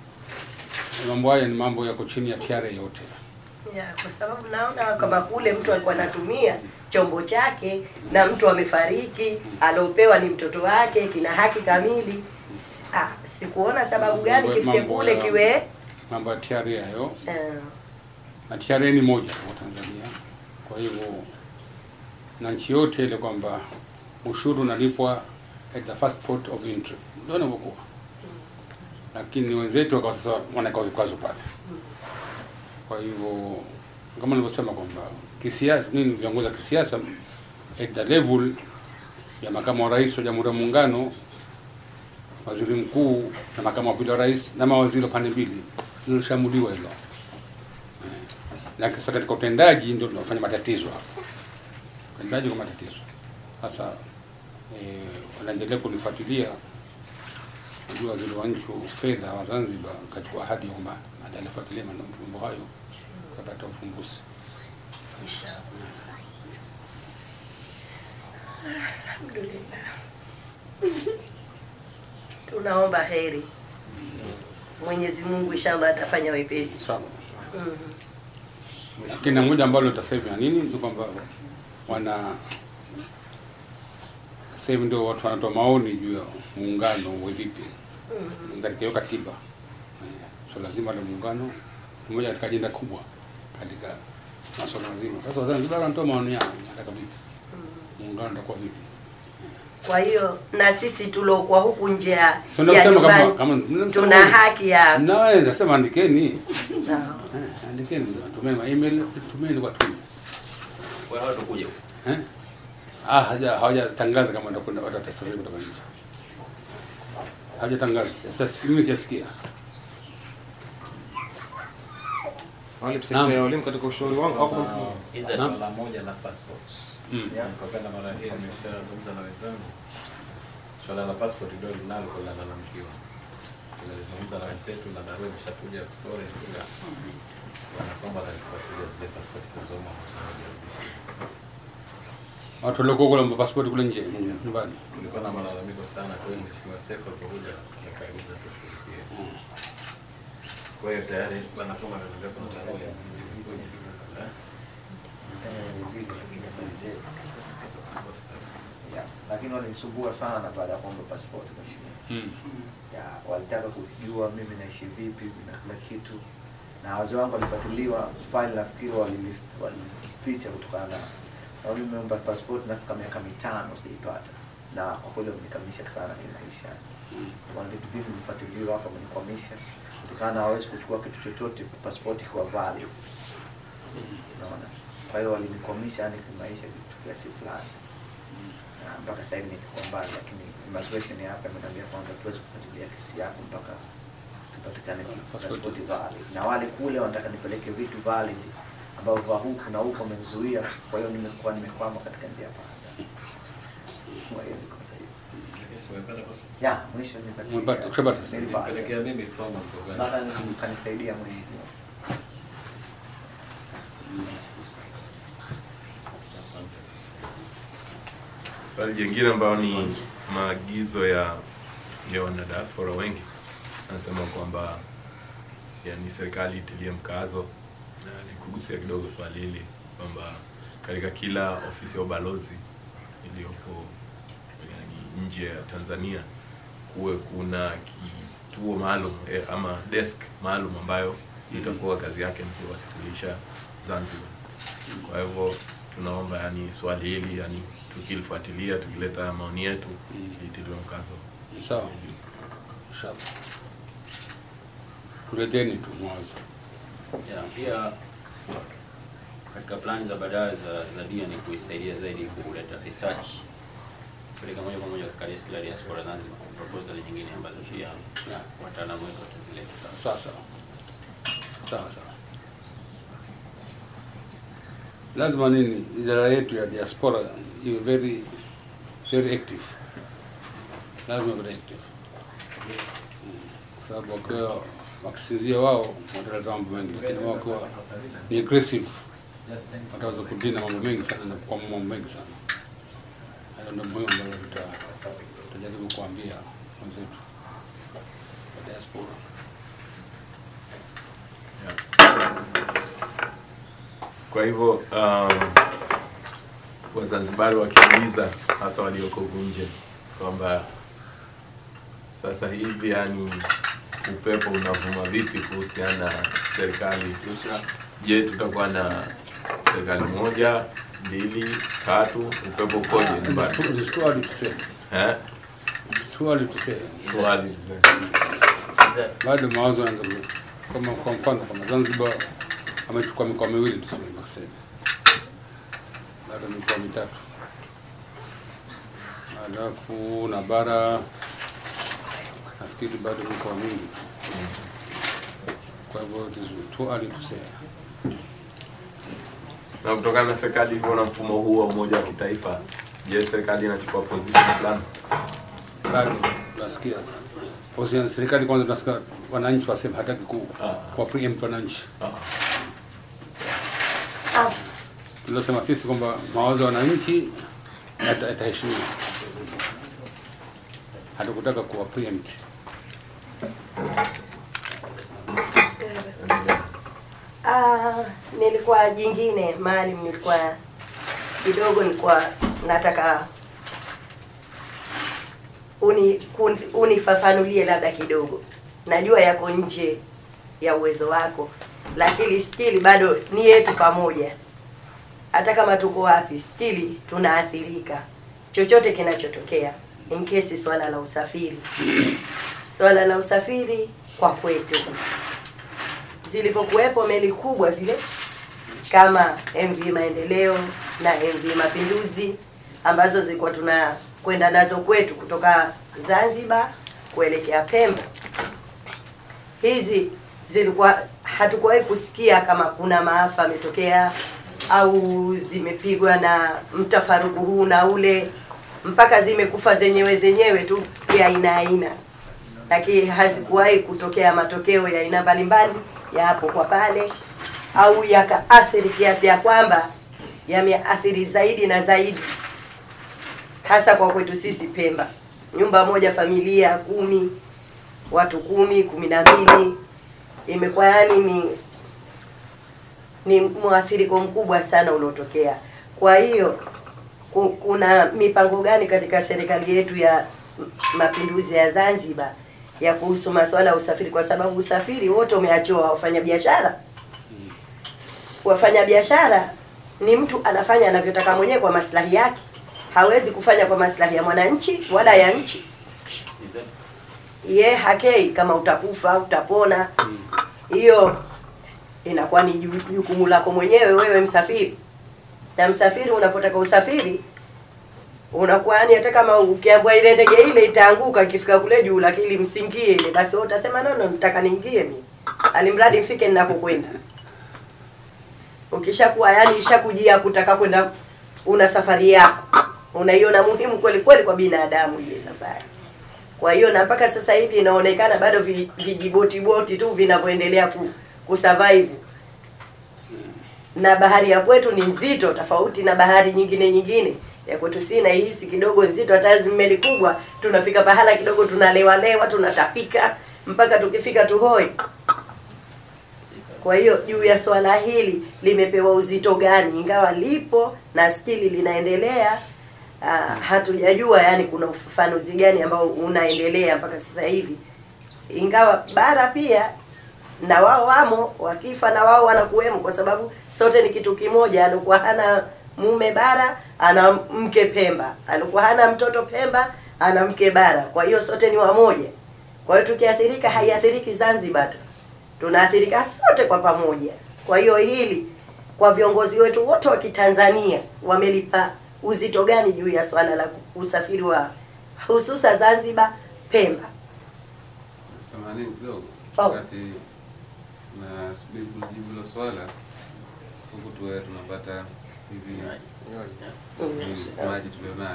mambo haya ni mambo yako chini ya TRA yote. Yeah, kwa sababu naona kama kule mtu alikuwa anatumia chombo chake na mtu amefariki, aliopewa ni mtoto wake, kina haki kamili. Ah, sikuona sababu gani kifike kule kiwe Mambo ya TRA hayo, eh, na TRA ni moja kwa Tanzania. Kwa hivyo na nchi yote ile kwamba ushuru unalipwa at the first port of entry, ndio inavyokuwa. Lakini wenzetu wakawa sasa wanaweka vikwazo pale. Kwa hivyo kama nilivyosema kwamba kisiasa, nini, viongozi wa kisiasa at the level ya makamu wa rais wa Jamhuri ya Muungano, waziri mkuu na makamu wa pili wa rais na mawaziri wa pande mbili, lilishamuliwa hilo na sasa katika utendaji ndio tunafanya matatizo hapo. Utendaji kwa matatizo. Sasa eh, wanaendelea kunifuatilia. Najua waziri wa nchi fedha wa Zanzibar kachukua ahadi kwamba atalifuatilia mambo hayo kapata ufumbuzi. Alhamdulillah. *laughs* Tunaomba heri. Mwenyezi Mungu inshallah atafanya wepesi. Sawa. Mhm. Lakini na moja ambalo tutasema nini ni kwamba wana sasa hivi ndio watu wanatoa maoni juu ya muungano uwe vipi katika hiyo katiba. Eh, So lazima la muungano moja katika ajenda kubwa katika masuala mazima. Sasa Wazanzibari wanatoa maoni yao nataka vipi muungano utakuwa vipi. Kwa hiyo na sisi tuliokuwa huku nje ya so, ya nyumbani kama tuna haki ya naweza sema andikeni. Eh, andikeni tumeni ma email tumeni kwa tume. Wewe watakuja huko. Eh? Ah, haja hawajatangaza kama watakwenda watatasafiri kutoka nje. Hawajatangaza. Sasa mimi sijasikia. Wale sekta ya elimu katika ushauri wangu au hizo swala moja la passport. Mm. Kwa kwenda mara hii nimeshazungumza na wenzangu. Swala la passport ndio linalo kulalamikiwa. Tumezungumza na wenzetu na barua imeshakuja Florence kule. Wanakwamba watalifuatilia zile passport zilizoma. Watu walikuwa kule passport kule nje nyumbani. Kulikuwa na malalamiko sana kwa hiyo Mheshimiwa Seif alipokuja akaagiza tushughulikie. Kwa hiyo tayari wanasoma kuna ya Eh? Ya, lakini walinisumbua sana baada ya kuomba pasipoti mheshimiwa. Mm. Ya, walitaka kujua mimi naishi vipi na kila kitu, na wazee wangu walifuatiliwa faili, nafikiri walili- walificha kutokana na na mimi nimeomba pasipoti nafika miaka mitano sijaipata, na kwa kweli wamenikamisha sana kimaisha. Kuna vitu vingi vilifuatiliwa hapa, wamenikwamisha kutokana na hawezi kuchukua kitu chochote pasipoti kwa value, unaona. Kwa hiyo walinikwamisha yani kimaisha kitu kiasi fulani na mpaka sasa hivi niko mbali, lakini immigration hapa imeniambia kwamba tuwezi kufuatilia kesi yako mpaka tupatikane pasipoti valid, na wale kule wanataka nipeleke vitu valid ambavyo vya huku na huku wamenizuia. Kwa hiyo nimekuwa nimekwama katika njia panda. Kwa hiyo niko? Ya, mwisho mimi fomu. Baba mwisho. Swali jingine ambayo ni maagizo ya ya wanadiaspora wengi anasema kwamba yani serikali itilie mkazo na nikugusia kidogo swali hili kwamba katika kila ofisi ya ubalozi iliyopo nje ya Tanzania kuwe kuna kituo maalum eh, ama desk maalum ambayo itakuwa kazi yake ni kuwasilisha Zanzibar. Kwa hivyo tunaomba yani swali hili yani tukilifuatilia tukileta maoni yetu litiliwe mkazo. Sawa. Inshallah. Tuleteni tu mwanzo. Yeah, pia katika plani za baadaye za, za dia ni kuisaidia zaidi kuleta research kupeleka moja kwa moja katika la diaspora Zanzibar, proposal nyingine ambazo pia wataalamu wetu watazileta. Sawa sawa. Sawa sawa. Lazima nini idara yetu ya diaspora iwe very very active. Lazima very active. Kwa sababu wakiwa wakisinzia wao wataeleza mambo mengi, lakini wao wakiwa ni aggressive wataweza kudina mambo mengi sana na kukwamua mambo mengi sana. Ndio ambalo ambayo tutajaribu kuambia wenzetu wa diaspora. Kwa hivyo um, Wazanzibari wakiuliza hasa walioko nje kwamba sasa hivi yani upepo unavuma vipi kuhusiana na serikali. Je, tutakuwa na serikali moja, mbili, tatu? Upepo ukoje nyumbani? Eh? Bado mawazo yanaanza kama kwa mfano kama Zanzibar amechukua mikoa miwili tuseme tuseme. Bado mikoa mitatu. Alafu na bara nafikiri bado mikoa mingi. Kwa hivyo tu is Na kutokana na serikali ilivyo na mfumo huu wa umoja wa kitaifa, je, serikali inachukua position fulani? Bado nasikia position ya serikali kwanza, tunasikia wananchi wasema hataki ku Ah. kwa preempt wananchi. Ah. Ah, Tulosema sisi kwamba mawazo ya wananchi yata- yataheshimiwa. Hatukutaka kuwa preempt. Ah, nilikuwa jingine maalim, nilikuwa kidogo, nilikuwa nataka uni unifafanulie labda kidogo. Najua yako nje ya uwezo wako, lakini still bado ni yetu pamoja. Hata kama tuko wapi, stili tunaathirika chochote kinachotokea, in case swala la usafiri, *clears throat* swala la usafiri kwa kwetu zilipokuwepo meli kubwa zile kama MV Maendeleo na MV Mapinduzi ambazo zilikuwa tunakwenda nazo kwetu kutoka Zanzibar kuelekea Pemba. Hizi zilikuwa hatukuwahi kusikia kama kuna maafa ametokea au zimepigwa na mtafaruku huu na ule, mpaka zimekufa zenyewe zenyewe tu ya aina aina lakini hazikuwahi kutokea matokeo ya aina mbalimbali ya hapo kwa pale, au yakaathiri kiasi ya kwamba yameathiri zaidi na zaidi, hasa kwa kwetu sisi Pemba. Nyumba moja, familia kumi, watu kumi, kumi na mbili, imekuwa yani ni ni mwathiriko mkubwa sana uliotokea. Kwa hiyo kuna mipango gani katika serikali yetu ya Mapinduzi ya Zanzibar ya kuhusu masuala ya usafiri, kwa sababu usafiri wote umeachiwa wafanyabiashara. Wafanyabiashara ni mtu anafanya anavyotaka mwenyewe kwa maslahi yake, hawezi kufanya kwa maslahi ya mwananchi wala ya nchi. Ye hakei kama utakufa utapona, hiyo inakuwa ni jukumu lako mwenyewe wewe msafiri. Na msafiri unapotaka usafiri unakuwa yani, hata kama ukiambwa ile ndege ile itaanguka ikifika kule juu, lakini msingie ile, basi wewe utasema no, no, nataka niingie mimi, alimradi mfike ninakokwenda. Ukishakuwa yani ishakujia kutaka kwenda, una safari yako, unaiona muhimu kweli kweli kwa binadamu ile safari. Kwa hiyo na mpaka sasa hivi inaonekana bado vi- vijibotiboti tu vinavyoendelea ku, kusurvive na bahari ya kwetu ni nzito tofauti na bahari nyingine nyingine. Ya kwetu si naihisi kidogo nzito hata meli kubwa tunafika pahala kidogo tunalewalewa tunatapika. Mpaka tukifika tuhoi kwa hiyo juu ya swala hili limepewa uzito gani? Ingawa lipo na stili linaendelea uh, hatujajua yani kuna ufafanuzi gani ambao unaendelea mpaka sasa hivi. Ingawa bara pia na wao wamo wakifa na wao wanakuwemo kwa sababu sote ni kitu kimoja. Alikuwa hana mume bara ana mke pemba. Alikuwa hana mtoto pemba ana mke bara. Kwa hiyo sote ni wamoja. Kwa hiyo tukiathirika haiathiriki zanzibar tu tunaathirika sote kwa pamoja. Kwa hiyo hili kwa viongozi wetu wote wa kitanzania wamelipa uzito gani juu ya swala la usafiri wa hususa zanzibar pemba? Samahani kidogo, Oh. wakati na subiri kujibu hilo swala, huku tuwe tunapata hivi maji lijibu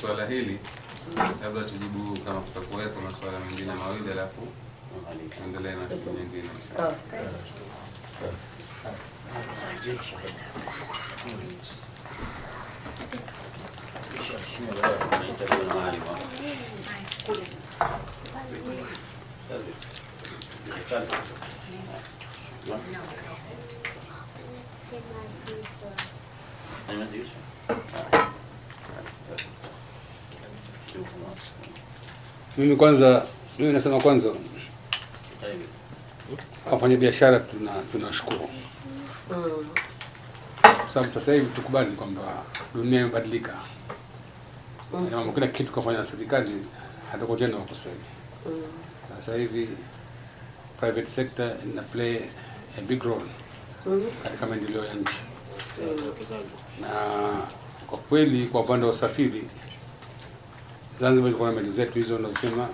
swala hili, labda tujibu kama kutakuwepo maswala mengine mawili, alafu tuendelee na siku nyingine. Mimi kwanza, mimi nasema kwanza wafanya biashara tuna tunashukuru mm. kwa sababu sasa hivi tukubali kwamba dunia imebadilika Mm. na mambo kila kitu kafanya na serikali hatuko tena wakusema Mm. sasa hivi private sector ina play a big role Mm. katika maendeleo ya nchi na kwa kweli kwa upande wa usafiri Zanzibar ilikuwa na meli zetu hizo unazosema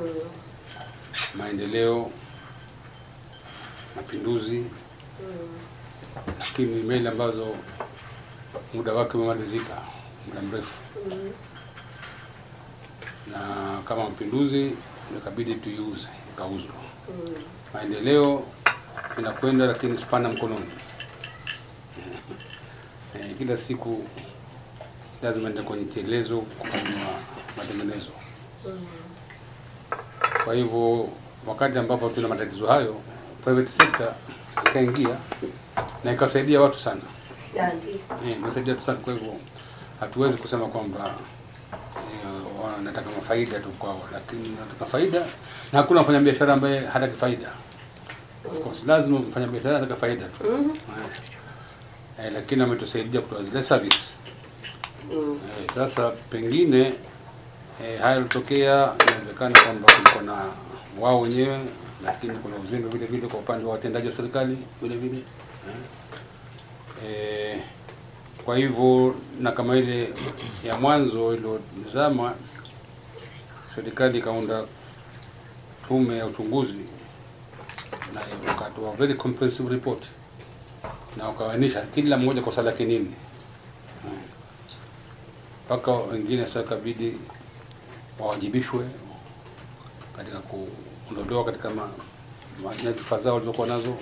Mm. maendeleo, mapinduzi, mm. lakini meli ambazo muda wake umemalizika muda mrefu, na kama mapinduzi ikabidi tuiuze, ikauzwa. Maendeleo inakwenda lakini spana mkononi. *laughs* E, kila siku lazima ende kwenye telezo kufanyiwa matengenezo. Kwa hivyo wakati ambapo tuna matatizo hayo, private sector ikaingia na ikasaidia watu sana, Yani, eh, imesaidia watu sana. Kwa hivyo hatuwezi kusema kwamba eh, wanataka mafaida tu kwao, lakini wanataka faida, na hakuna mfanyabiashara ambaye hataki faida. Of course lazima mfanyabiashara anataka faida tu eh, eh, lakini ametusaidia kutoa zile service mm. Eh, Sasa pengine eh, haya yalitokea, inawezekana kwamba kulikuwa na wao wenyewe, lakini kuna uzembe vile vile kwa upande wa watendaji wa serikali vile vile eh. Eh, kwa hivyo na kama ile ya mwanzo iliyozama, serikali ikaunda tume ya uchunguzi na wakatoa very comprehensive report na wakawainisha kila mmoja kosa lake nini mpaka wengine sasa kabidi wawajibishwe katika kuondolewa katika nyadhifa zao walizokuwa nazo.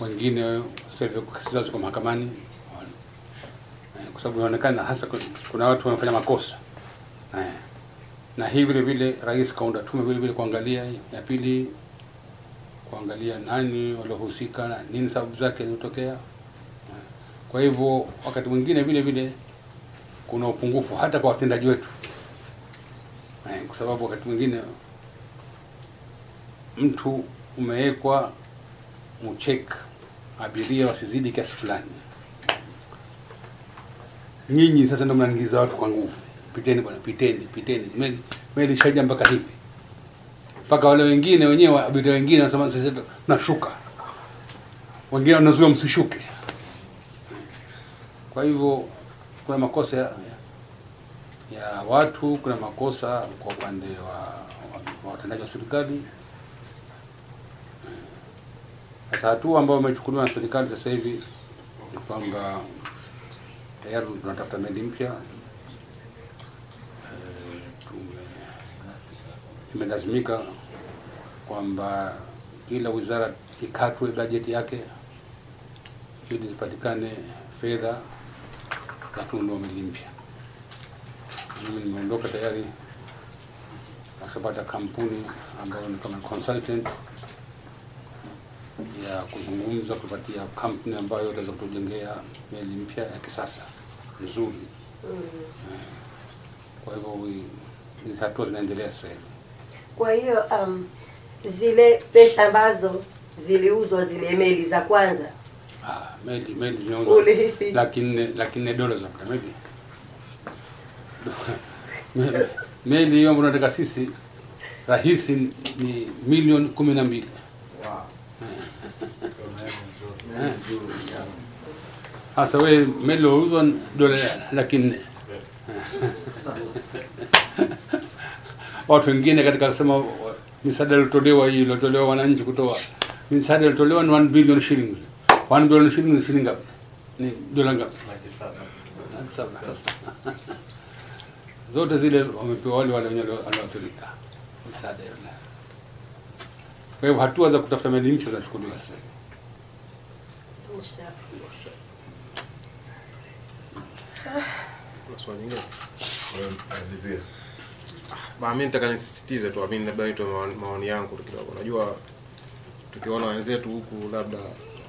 Wengine sasa hivi kesi zao ziko mahakamani kwa sababu inaonekana hasa kuna watu wanafanya makosa. Eh, na hii vile vile rais kaunda tume vile vile kuangalia ya pili, kuangalia nani waliohusika na nini sababu zake zilitokea. Eh, Kwa hivyo wakati mwingine vile vile kuna upungufu hata kwa watendaji wetu. Eh, kwa sababu wakati mwingine mtu umewekwa mchek abiria wasizidi kiasi fulani, nyinyi sasa ndio mnaingiza watu kwa nguvu, piteni bwana, piteni, piteni, meli meli shaja mpaka hivi, mpaka wale wengine wenyewe abiria wengine wanasema sasa tunashuka, wengine wanazuia msishuke. Kwa hivyo kuna makosa ya, ya watu, kuna makosa kwa upande wa wa- wa watendaji wa serikali. Sasa hatua ambayo imechukuliwa na serikali sasa hivi ni kwamba tayari tunatafuta meli mpya Eh, imelazimika kwamba kila wizara ikatwe bajeti yake ili zipatikane fedha za kununua meli mpya. Mimi nimeondoka tayari, nashapata kampuni ambayo ni kama consultant ya kuzungumza kupatia kampuni ambayo itaweza kutujengea meli mpya ya kisasa nzuri. mm. Kwa hivyo hizi hatua zinaendelea sasa hivi. Kwa hiyo um, zile pesa ambazo ziliuzwa zile meli za kwanza. Ah, meli meli zinauzwa laki nne laki nne dola za meli. Meli hiyo ambayo tunataka sisi rahisi ni milioni kumi na mbili. Eh. Sasa wewe melo wauzwa dola laki nne watu wengine katika kusema misaada iliotolewa hii iliotolewa wananchi kutoa misaada iliotolewa ni 1 billion shillings. 1 billion shillings shilingi ngapi ni dola ngapi Laki saba. Zote zile wamepewa wale wale wenye walioathirika misaada ile kwa hivyo hatua za kutafuta meli mpya zinachukuliwa sasa swali lingine? Malizia. Ba, mimi nataka nisisitize tu, mimi labda nitoe maoni, yangu tu kidogo. Unajua tukiona wenzetu huku labda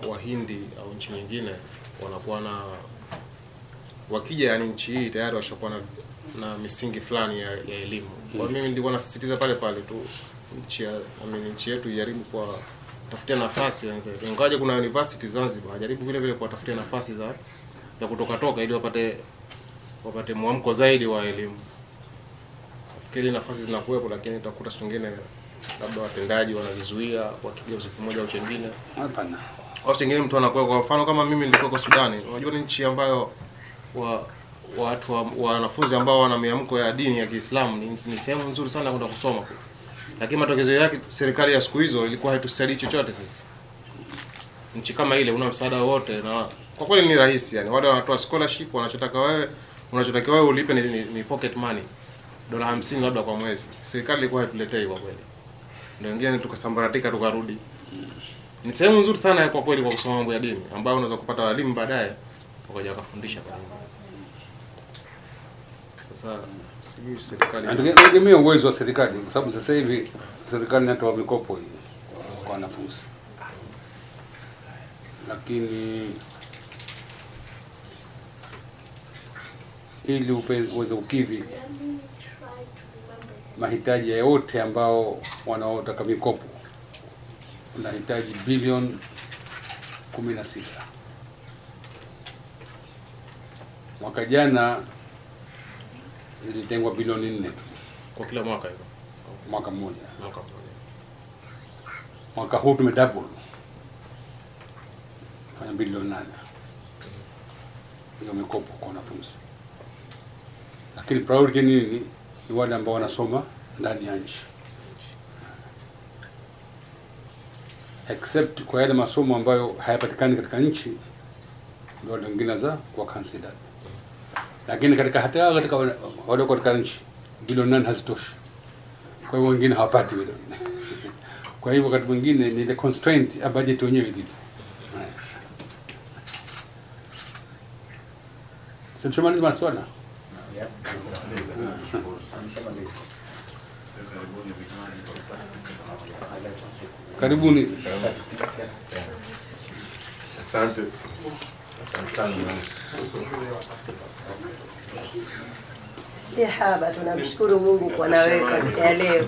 Wahindi au nchi nyingine wanakuwa na wakija, yani nchi hii tayari washakuwa na, na misingi fulani ya, ya elimu. Kwa hmm, mimi nilikuwa nasisitiza pale pale tu nchi ya nchi yetu ijaribu kwa tafutia nafasi wenzetu, ingawaje kuna university Zanzibar, jaribu vile vile kuwatafutia nafasi za za kutokatoka ili wapate wapate mwamko zaidi wa elimu. Nafikiri nafasi zinakuwepo, lakini utakuta siku nyingine labda watendaji wanazizuia kwa kigezo moja au chengine, Hapana. au chengine mtu anakuwa, kwa mfano kama mimi nilikuwa kwa Sudani, unajua ni nchi ambayo wa watu wa- wanafunzi ambao wana miamko ya dini ya Kiislamu ni, ni sehemu nzuri sana kwenda kusoma kule, lakini matokeo yake serikali ya siku hizo ilikuwa haitusaidii chochote. Sisi nchi kama ile una msaada wote na kwa kweli ni rahisi yani, wale wanatoa scholarship, wanachotaka wewe unachotakiwa wewe ulipe ni, ni, ni pocket money dola hamsini labda kwa mwezi. Serikali ilikuwa haituletei kwa kweli, ndio wengine tukasambaratika tukarudi. Ni sehemu nzuri sana kwa kweli kwa kusoma mambo ya dini, ambayo unaweza kupata walimu baadaye wakaja wakafundisha pale. Sasa sijui serikali Nategemea uwezo wa serikali kwa sababu sasa hivi serikali inatoa mikopo hii kwa- kwa wanafunzi, lakini ili uweze kukidhi mahitaji yote ambao wanaotaka mikopo unahitaji bilioni kumi na sita. Mwaka jana zilitengwa bilioni nne tu kwa kila mwaka hivyo mwaka mmoja. mwaka mmoja. Mwaka huu tume double fanya bilioni nane hiyo mikopo kwa wanafunzi, lakini priority ni? Ni wale ambao wanasoma ndani ya nchi, except kwa yale masomo ambayo hayapatikani katika nchi, ndio wale wengine za kuwa considered, lakini katika hata katika wale katika nchi bilioni nane hazitoshi, kwa hiyo wengine hawapati vile vile. *laughs* Kwa hivyo wakati mwingine ni the constraint ya budget wenyewe ilivyo. Sasa maswala. Karibuni. Asante. Si haba, tunamshukuru Mungu kwa naweka kwa siku ya leo.